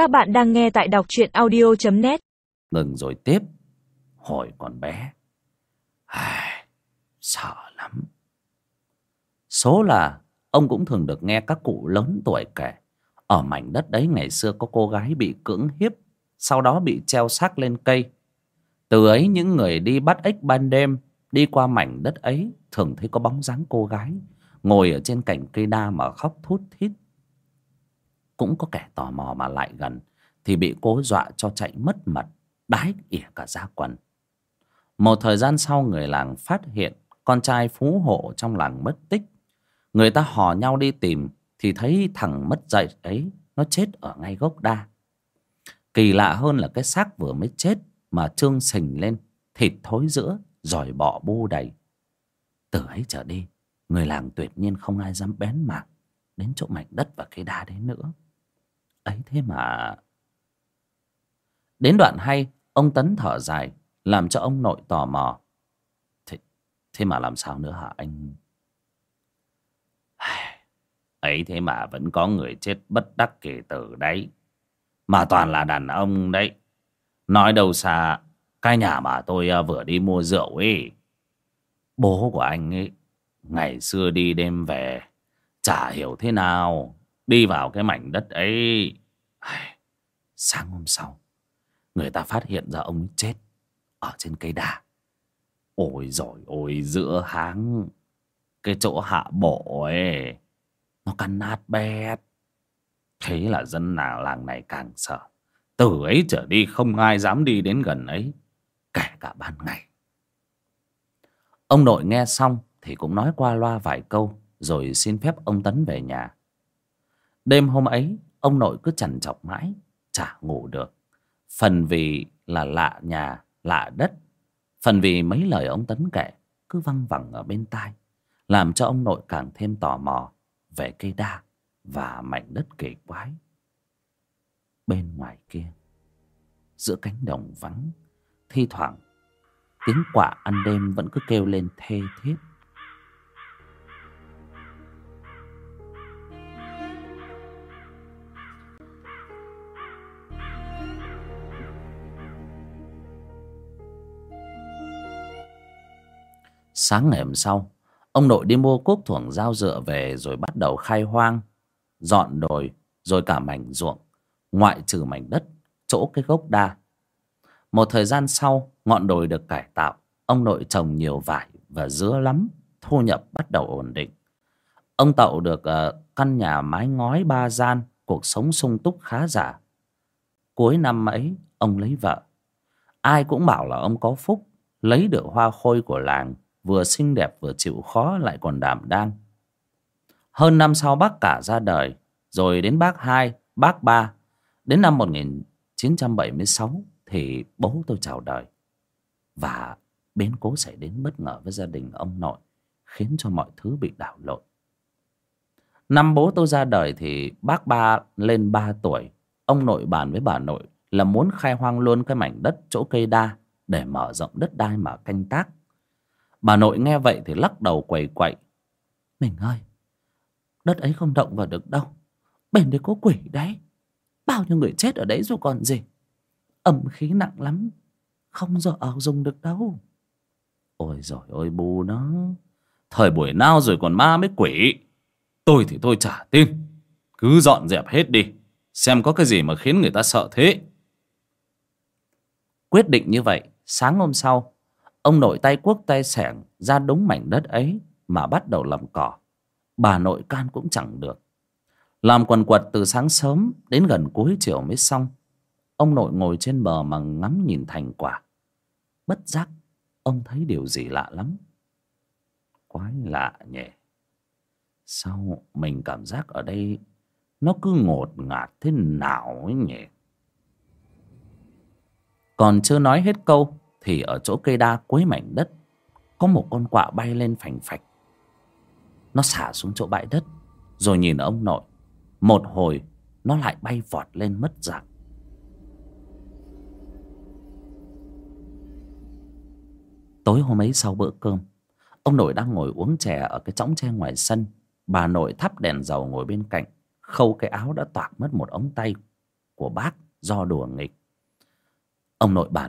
Các bạn đang nghe tại đọc truyện audio.net Ngừng rồi tiếp. Hỏi còn bé. Ai, Sợ lắm. Số là Ông cũng thường được nghe các cụ lớn tuổi kể. Ở mảnh đất đấy ngày xưa có cô gái bị cưỡng hiếp Sau đó bị treo xác lên cây. Từ ấy những người đi bắt ếch ban đêm Đi qua mảnh đất ấy Thường thấy có bóng dáng cô gái Ngồi ở trên cành cây đa mà khóc thút thít cũng có kẻ tò mò mà lại gần, thì bị cố dọa cho chạy mất mật, đái ỉa cả ra quần. Một thời gian sau người làng phát hiện con trai phú hộ trong làng mất tích. Người ta hò nhau đi tìm thì thấy thằng mất dạy ấy nó chết ở ngay gốc đa. Kỳ lạ hơn là cái xác vừa mới chết mà trương sình lên, thịt thối giữa, giỏi bọ bu đầy. Từ ấy trở đi, người làng tuyệt nhiên không ai dám bén mảng đến chỗ mảnh đất và cây đa đấy nữa ấy thế mà. Đến đoạn hay ông tấn thở dài làm cho ông nội tò mò. Thế, thế mà làm sao nữa hả anh? Ấy thế mà vẫn có người chết bất đắc kỳ tử đấy. Mà toàn là đàn ông đấy. Nói đâu xa cái nhà mà tôi à, vừa đi mua rượu ấy. Bố của anh ấy ngày xưa đi đêm về chả hiểu thế nào đi vào cái mảnh đất ấy. Sáng hôm sau, người ta phát hiện ra ông chết ở trên cây đà ôi rồi ôi giữa háng, cái chỗ hạ bộ ấy, nó căn nát bét. Thế là dân nào làng này càng sợ. Từ ấy trở đi không ai dám đi đến gần ấy, kể cả ban ngày. Ông nội nghe xong thì cũng nói qua loa vài câu, rồi xin phép ông tấn về nhà đêm hôm ấy, ông nội cứ chằn chọc mãi, chả ngủ được. Phần vì là lạ nhà, lạ đất. Phần vì mấy lời ông tấn kể cứ văng vẳng ở bên tai, làm cho ông nội càng thêm tò mò về cây đa và mảnh đất kỳ quái bên ngoài kia. Giữa cánh đồng vắng, thi thoảng tiếng quạ ăn đêm vẫn cứ kêu lên thê thiết. Sáng ngày hôm sau ông nội đi mua cuốc thuồng dao dựa về rồi bắt đầu khai hoang dọn đồi rồi cả mảnh ruộng ngoại trừ mảnh đất chỗ cái gốc đa. Một thời gian sau ngọn đồi được cải tạo ông nội trồng nhiều vải và dứa lắm thu nhập bắt đầu ổn định. Ông tậu được uh, căn nhà mái ngói ba gian cuộc sống sung túc khá giả. Cuối năm ấy ông lấy vợ. Ai cũng bảo là ông có phúc lấy được hoa khôi của làng vừa xinh đẹp vừa chịu khó lại còn đảm đang. Hơn năm sau bác cả ra đời, rồi đến bác hai, bác ba, đến năm 1976 thì bố tôi chào đời. Và biến cố xảy đến bất ngờ với gia đình ông nội, khiến cho mọi thứ bị đảo lộn. Năm bố tôi ra đời thì bác ba lên ba tuổi, ông nội bàn với bà nội là muốn khai hoang luôn cái mảnh đất chỗ cây đa để mở rộng đất đai mà canh tác bà nội nghe vậy thì lắc đầu quầy quậy. Mình ơi đất ấy không động vào được đâu. Bên đấy có quỷ đấy. Bao nhiêu người chết ở đấy rồi còn gì. Ẩm khí nặng lắm. Không giờ ở dùng được đâu. Ôi rồi ôi bù nó. Thời buổi nào rồi còn ma mới quỷ? Tôi thì tôi chả tin. Cứ dọn dẹp hết đi. Xem có cái gì mà khiến người ta sợ thế. Quyết định như vậy sáng hôm sau ông nội tay cuốc tay sẻng ra đúng mảnh đất ấy mà bắt đầu làm cỏ. Bà nội can cũng chẳng được. Làm quần quật từ sáng sớm đến gần cuối chiều mới xong. Ông nội ngồi trên bờ mà ngắm nhìn thành quả. Bất giác, ông thấy điều gì lạ lắm. Quái lạ nhỉ. Sao mình cảm giác ở đây nó cứ ngột ngạt thế nào ấy nhỉ? Còn chưa nói hết câu thì ở chỗ cây đa cuối mảnh đất, có một con quạ bay lên phành phạch. Nó xả xuống chỗ bãi đất, rồi nhìn ông nội. Một hồi, nó lại bay vọt lên mất dạng. Tối hôm ấy sau bữa cơm, ông nội đang ngồi uống chè ở cái chõng tre ngoài sân. Bà nội thắp đèn dầu ngồi bên cạnh, khâu cái áo đã toạc mất một ống tay của bác do đùa nghịch. Ông nội bà